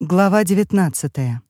Глава 19.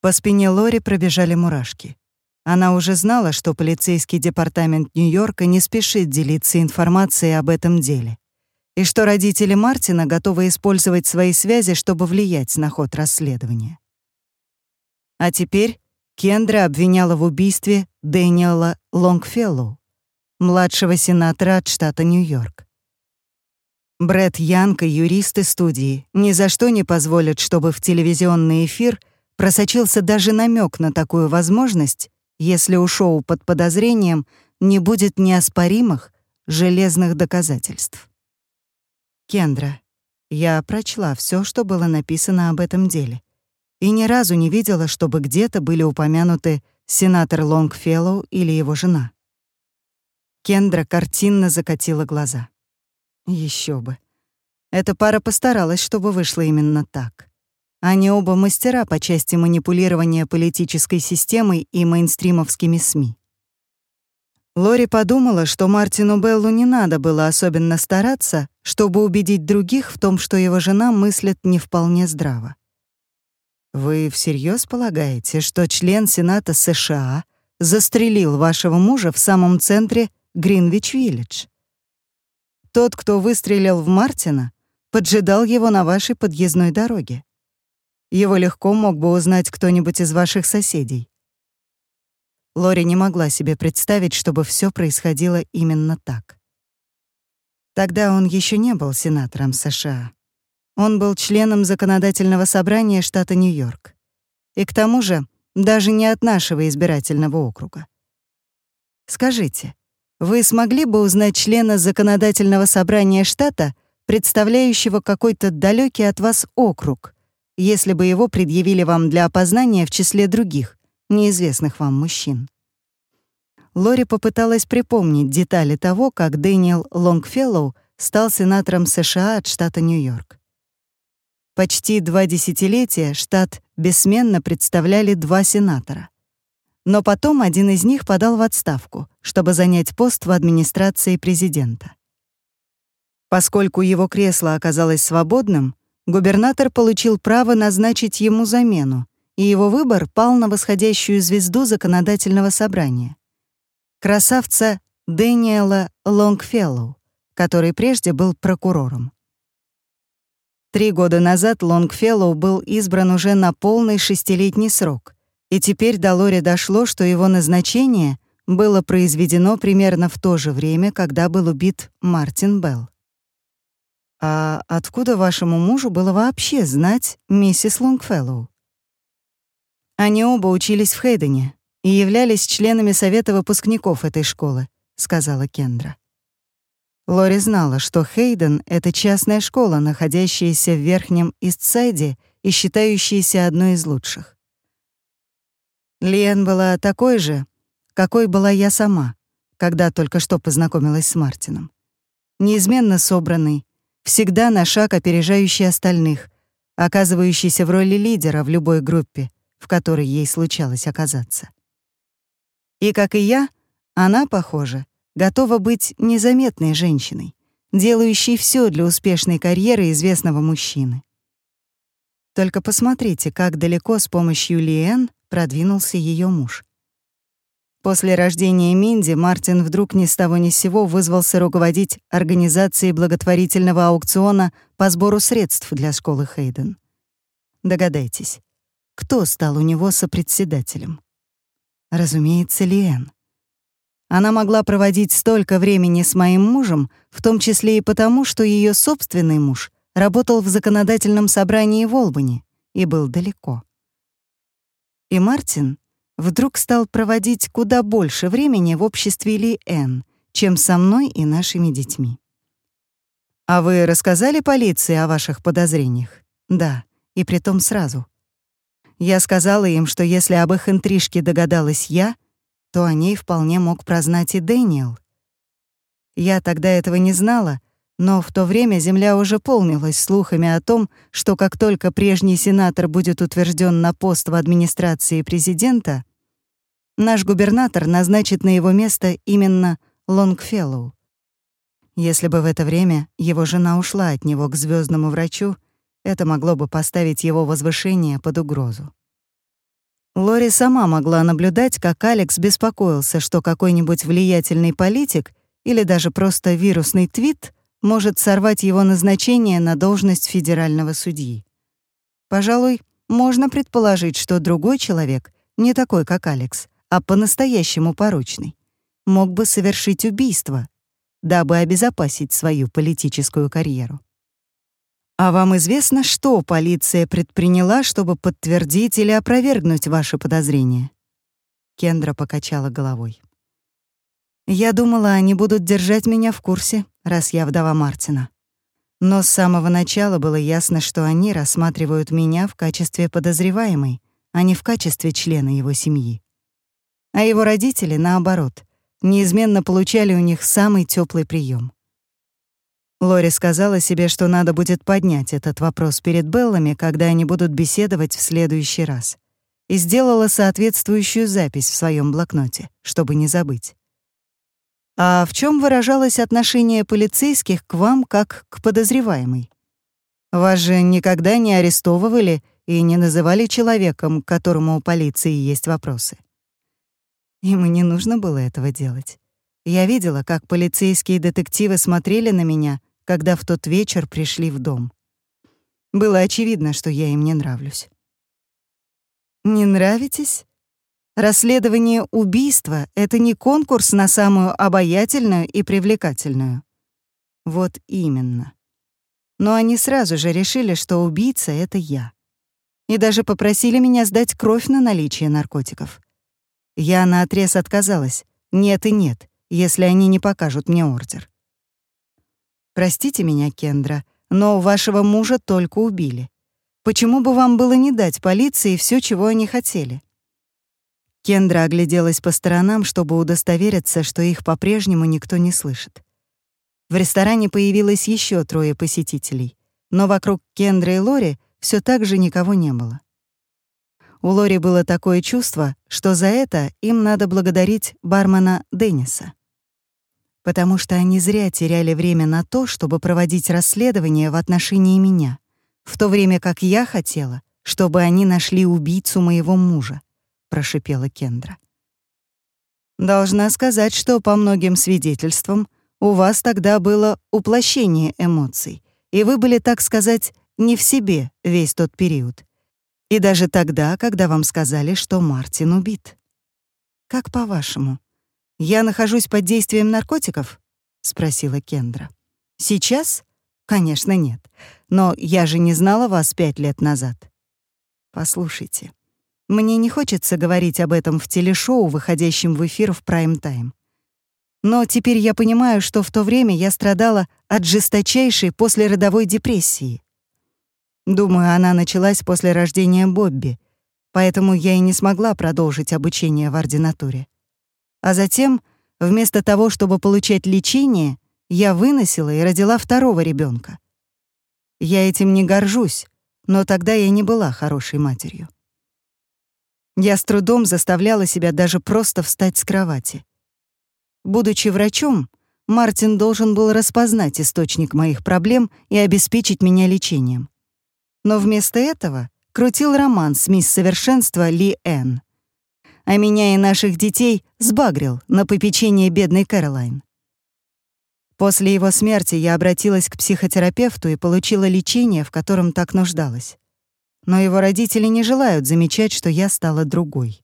По спине Лори пробежали мурашки. Она уже знала, что полицейский департамент Нью-Йорка не спешит делиться информацией об этом деле, и что родители Мартина готовы использовать свои связи, чтобы влиять на ход расследования. А теперь Кендра обвиняла в убийстве Дэниела Лонгфеллоу, младшего сенатора от штата Нью-Йорк. Брэд Янг и юристы студии ни за что не позволят, чтобы в телевизионный эфир просочился даже намек на такую возможность, если у шоу под подозрением не будет неоспоримых железных доказательств. Кендра, я прочла все, что было написано об этом деле, и ни разу не видела, чтобы где-то были упомянуты сенатор Лонгфеллоу или его жена. Кендра картинно закатила глаза. Еще бы. Эта пара постаралась, чтобы вышло именно так. Они оба мастера по части манипулирования политической системой и мейнстримовскими СМИ. Лори подумала, что Мартину Беллу не надо было особенно стараться, чтобы убедить других в том, что его жена мыслит не вполне здраво. «Вы всерьез полагаете, что член Сената США застрелил вашего мужа в самом центре Гринвич-Виллидж? Тот, кто выстрелил в Мартина, поджидал его на вашей подъездной дороге. Его легко мог бы узнать кто-нибудь из ваших соседей. Лори не могла себе представить, чтобы все происходило именно так. Тогда он еще не был сенатором США. Он был членом законодательного собрания штата Нью-Йорк. И к тому же даже не от нашего избирательного округа. Скажите, вы смогли бы узнать члена законодательного собрания штата, представляющего какой-то далекий от вас округ, если бы его предъявили вам для опознания в числе других, неизвестных вам мужчин. Лори попыталась припомнить детали того, как Дэниел Лонгфеллоу стал сенатором США от штата Нью-Йорк. Почти два десятилетия штат бессменно представляли два сенатора. Но потом один из них подал в отставку, чтобы занять пост в администрации президента. Поскольку его кресло оказалось свободным, губернатор получил право назначить ему замену, и его выбор пал на восходящую звезду законодательного собрания. Красавца Дэниела Лонгфеллоу, который прежде был прокурором. Три года назад Лонгфеллоу был избран уже на полный шестилетний срок, и теперь до Лори дошло, что его назначение было произведено примерно в то же время, когда был убит Мартин Белл. «А откуда вашему мужу было вообще знать миссис Лонгфеллоу?» «Они оба учились в Хейдене и являлись членами совета выпускников этой школы», — сказала Кендра. Лори знала, что Хейден — это частная школа, находящаяся в Верхнем Истсайде и считающаяся одной из лучших. Лиэн была такой же, какой была я сама, когда только что познакомилась с Мартином. Неизменно собранный, всегда на шаг опережающий остальных, оказывающийся в роли лидера в любой группе, в которой ей случалось оказаться. И, как и я, она, похоже, готова быть незаметной женщиной, делающей все для успешной карьеры известного мужчины. Только посмотрите, как далеко с помощью Лиэн продвинулся ее муж. После рождения Минди Мартин вдруг ни с того ни с сего вызвался руководить организацией благотворительного аукциона по сбору средств для школы Хейден. Догадайтесь, кто стал у него сопредседателем? Разумеется, Лиэн. Она могла проводить столько времени с моим мужем, в том числе и потому, что ее собственный муж работал в законодательном собрании в Олбани и был далеко. И Мартин вдруг стал проводить куда больше времени в обществе Ли Эн, чем со мной и нашими детьми. «А вы рассказали полиции о ваших подозрениях?» «Да, и притом сразу. Я сказала им, что если об их интрижке догадалась я, то о ней вполне мог прознать и Дэниел. Я тогда этого не знала, но в то время земля уже полнилась слухами о том, что как только прежний сенатор будет утвержден на пост в администрации президента, наш губернатор назначит на его место именно Лонгфеллоу. Если бы в это время его жена ушла от него к звездному врачу, Это могло бы поставить его возвышение под угрозу. Лори сама могла наблюдать, как Алекс беспокоился, что какой-нибудь влиятельный политик или даже просто вирусный твит может сорвать его назначение на должность федерального судьи. Пожалуй, можно предположить, что другой человек, не такой, как Алекс, а по-настоящему порочный, мог бы совершить убийство, дабы обезопасить свою политическую карьеру. А вам известно, что полиция предприняла, чтобы подтвердить или опровергнуть ваши подозрения? Кендра покачала головой. Я думала, они будут держать меня в курсе, раз я вдова Мартина. Но с самого начала было ясно, что они рассматривают меня в качестве подозреваемой, а не в качестве члена его семьи. А его родители, наоборот, неизменно получали у них самый теплый прием. Лори сказала себе, что надо будет поднять этот вопрос перед Беллами, когда они будут беседовать в следующий раз, и сделала соответствующую запись в своем блокноте, чтобы не забыть. А в чем выражалось отношение полицейских к вам как к подозреваемой? Вас же никогда не арестовывали и не называли человеком, к которому у полиции есть вопросы. Им и не нужно было этого делать. Я видела, как полицейские детективы смотрели на меня, когда в тот вечер пришли в дом. Было очевидно, что я им не нравлюсь. «Не нравитесь?» Расследование убийства — это не конкурс на самую обаятельную и привлекательную. Вот именно. Но они сразу же решили, что убийца — это я. И даже попросили меня сдать кровь на наличие наркотиков. Я наотрез отказалась. Нет и нет, если они не покажут мне ордер. Простите меня, Кендра, но вашего мужа только убили. Почему бы вам было не дать полиции все, чего они хотели? Кендра огляделась по сторонам, чтобы удостовериться, что их по-прежнему никто не слышит. В ресторане появилось еще трое посетителей, но вокруг Кендры и Лори все так же никого не было. У Лори было такое чувство, что за это им надо благодарить бармена Денниса. Потому что они зря теряли время на то, чтобы проводить расследование в отношении меня, в то время как я хотела, чтобы они нашли убийцу моего мужа, прошипела Кендра. Должна сказать, что по многим свидетельствам у вас тогда было уплощение эмоций, и вы были, так сказать, не в себе весь тот период. И даже тогда, когда вам сказали, что Мартин убит. Как по-вашему, я нахожусь под действием наркотиков? спросила Кендра. Сейчас? Конечно, нет. Но я же не знала вас пять лет назад. Послушайте, мне не хочется говорить об этом в телешоу, выходящем в эфир в прайм-тайм. Но теперь я понимаю, что в то время я страдала от жесточайшей послеродовой депрессии. Думаю, она началась после рождения Бобби, поэтому я и не смогла продолжить обучение в ординатуре. А затем, вместо того, чтобы получать лечение, я выносила и родила второго ребенка. Я этим не горжусь, но тогда я не была хорошей матерью. Я с трудом заставляла себя даже просто встать с кровати. Будучи врачом, Мартин должен был распознать источник моих проблем и обеспечить меня лечением но вместо этого крутил роман с мисс Совершенства Ли Энн. А меня и наших детей сбагрил на попечение бедной Кэролайн. После его смерти я обратилась к психотерапевту и получила лечение, в котором так нуждалась. Но его родители не желают замечать, что я стала другой.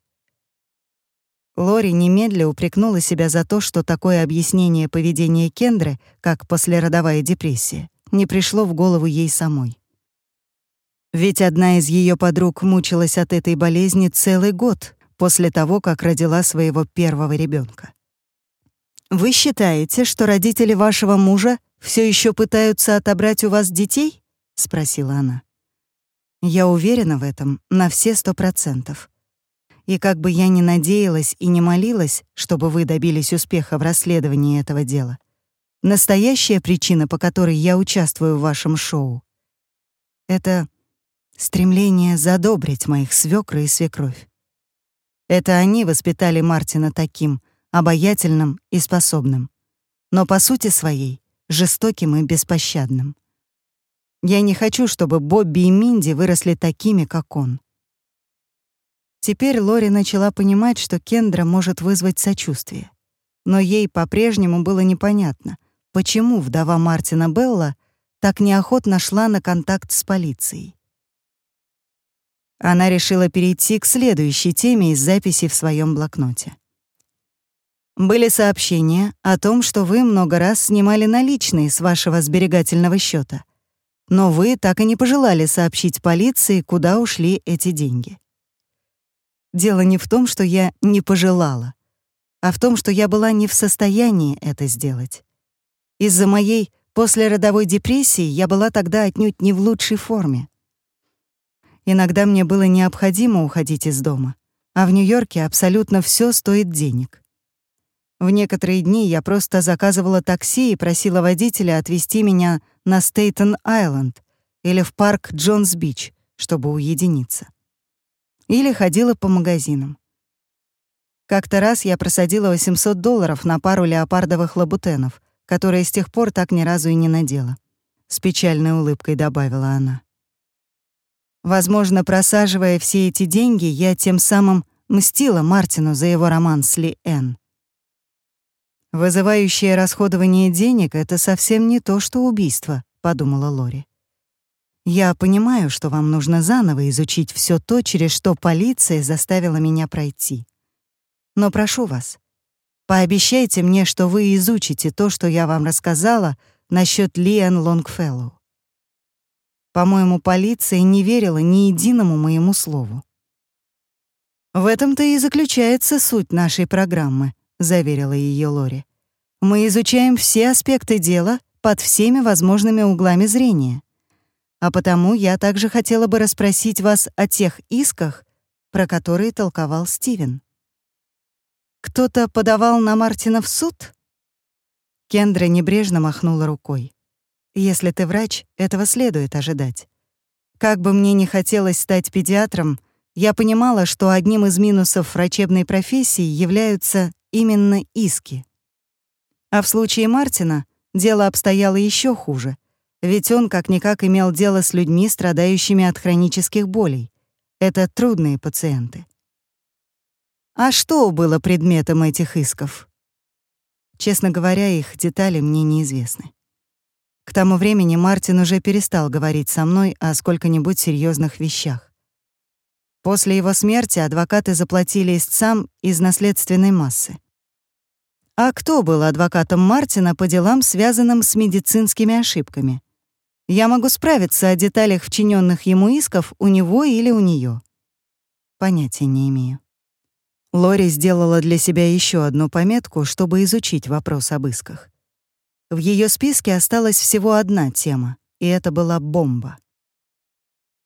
Лори немедля упрекнула себя за то, что такое объяснение поведения Кендры, как послеродовая депрессия, не пришло в голову ей самой. Ведь одна из ее подруг мучилась от этой болезни целый год после того, как родила своего первого ребенка. Вы считаете, что родители вашего мужа все еще пытаются отобрать у вас детей? спросила она. Я уверена в этом на все сто процентов. И как бы я ни надеялась и не молилась, чтобы вы добились успеха в расследовании этого дела, настоящая причина, по которой я участвую в вашем шоу, это стремление задобрить моих свекра и свекровь. Это они воспитали Мартина таким, обаятельным и способным, но по сути своей жестоким и беспощадным. Я не хочу, чтобы Бобби и Минди выросли такими, как он. Теперь Лори начала понимать, что Кендра может вызвать сочувствие. Но ей по-прежнему было непонятно, почему вдова Мартина Белла так неохотно шла на контакт с полицией. Она решила перейти к следующей теме из записи в своем блокноте. Были сообщения о том, что вы много раз снимали наличные с вашего сберегательного счета, но вы так и не пожелали сообщить полиции, куда ушли эти деньги. Дело не в том, что я не пожелала, а в том, что я была не в состоянии это сделать. Из-за моей послеродовой депрессии я была тогда отнюдь не в лучшей форме. Иногда мне было необходимо уходить из дома, а в Нью-Йорке абсолютно все стоит денег. В некоторые дни я просто заказывала такси и просила водителя отвезти меня на Стейтен-Айленд или в парк Джонс-Бич, чтобы уединиться или ходила по магазинам. Как-то раз я просадила 800 долларов на пару леопардовых лабутенов, которые с тех пор так ни разу и не надела. С печальной улыбкой добавила она. Возможно, просаживая все эти деньги, я тем самым мстила Мартину за его роман с Ли Энн. «Вызывающее расходование денег — это совсем не то, что убийство», — подумала Лори. Я понимаю, что вам нужно заново изучить все то, через что полиция заставила меня пройти. Но прошу вас, пообещайте мне, что вы изучите то, что я вам рассказала насчет Лиан Лонгфеллоу. По-моему, полиция не верила ни единому моему слову. «В этом-то и заключается суть нашей программы», — заверила ее Лори. «Мы изучаем все аспекты дела под всеми возможными углами зрения. А потому я также хотела бы расспросить вас о тех исках, про которые толковал Стивен. Кто-то подавал на Мартина в суд? Кендра небрежно махнула рукой. Если ты врач, этого следует ожидать. Как бы мне ни хотелось стать педиатром, я понимала, что одним из минусов врачебной профессии являются именно иски. А в случае Мартина дело обстояло еще хуже. Ведь он как-никак имел дело с людьми, страдающими от хронических болей. Это трудные пациенты. А что было предметом этих исков? Честно говоря, их детали мне неизвестны. К тому времени Мартин уже перестал говорить со мной о сколько-нибудь серьезных вещах. После его смерти адвокаты заплатили истцам из наследственной массы. А кто был адвокатом Мартина по делам, связанным с медицинскими ошибками? Я могу справиться о деталях вчиненных ему исков у него или у нее. Понятия не имею. Лори сделала для себя еще одну пометку, чтобы изучить вопрос об исках. В ее списке осталась всего одна тема, и это была бомба.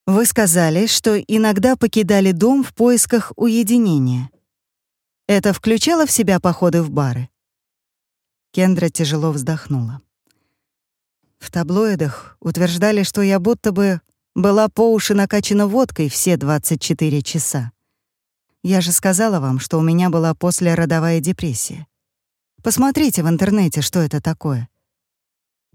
Вы сказали, что иногда покидали дом в поисках уединения. Это включало в себя походы в бары? Кендра тяжело вздохнула. В таблоидах утверждали, что я будто бы была по уши накачана водкой все 24 часа. Я же сказала вам, что у меня была послеродовая депрессия. Посмотрите в интернете, что это такое.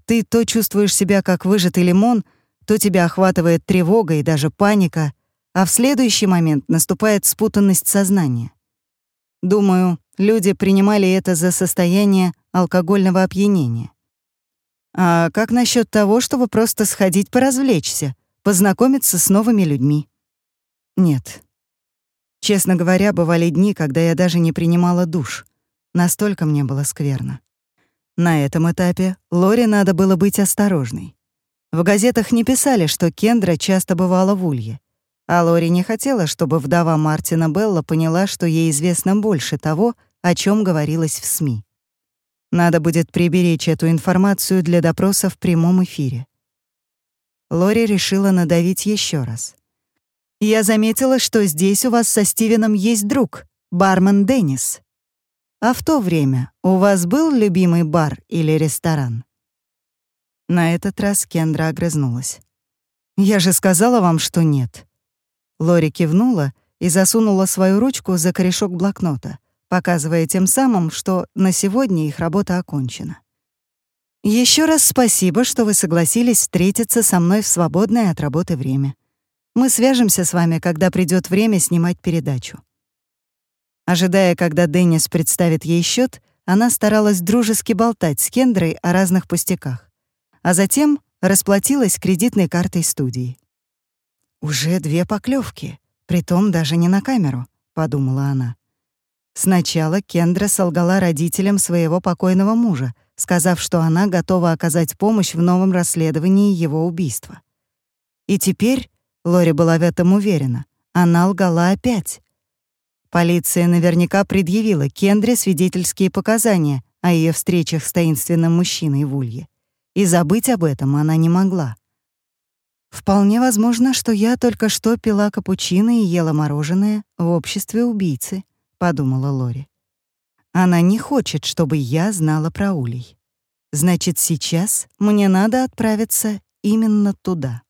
Ты то чувствуешь себя как выжатый лимон, то тебя охватывает тревога и даже паника, а в следующий момент наступает спутанность сознания. Думаю, люди принимали это за состояние алкогольного опьянения. А как насчет того, чтобы просто сходить поразвлечься, познакомиться с новыми людьми? Нет. Честно говоря, бывали дни, когда я даже не принимала душ. Настолько мне было скверно. На этом этапе Лоре надо было быть осторожной. В газетах не писали, что Кендра часто бывала в Улье. А Лори не хотела, чтобы вдова Мартина Белла поняла, что ей известно больше того, о чем говорилось в СМИ. Надо будет приберечь эту информацию для допроса в прямом эфире. Лори решила надавить еще раз. «Я заметила, что здесь у вас со Стивеном есть друг, бармен Деннис. А в то время у вас был любимый бар или ресторан?» На этот раз Кендра огрызнулась. «Я же сказала вам, что нет». Лори кивнула и засунула свою ручку за корешок блокнота — показывая тем самым, что на сегодня их работа окончена. Еще раз спасибо, что вы согласились встретиться со мной в свободное от работы время. Мы свяжемся с вами, когда придет время снимать передачу». Ожидая, когда Деннис представит ей счет, она старалась дружески болтать с Кендрой о разных пустяках, а затем расплатилась кредитной картой студии. «Уже две поклевки, притом даже не на камеру», — подумала она. Сначала Кендра солгала родителям своего покойного мужа, сказав, что она готова оказать помощь в новом расследовании его убийства. И теперь Лори была в этом уверена. Она лгала опять. Полиция наверняка предъявила Кендре свидетельские показания о ее встречах с таинственным мужчиной в Улье. И забыть об этом она не могла. «Вполне возможно, что я только что пила капучино и ела мороженое в обществе убийцы», — подумала Лори. «Она не хочет, чтобы я знала про Улей. Значит, сейчас мне надо отправиться именно туда».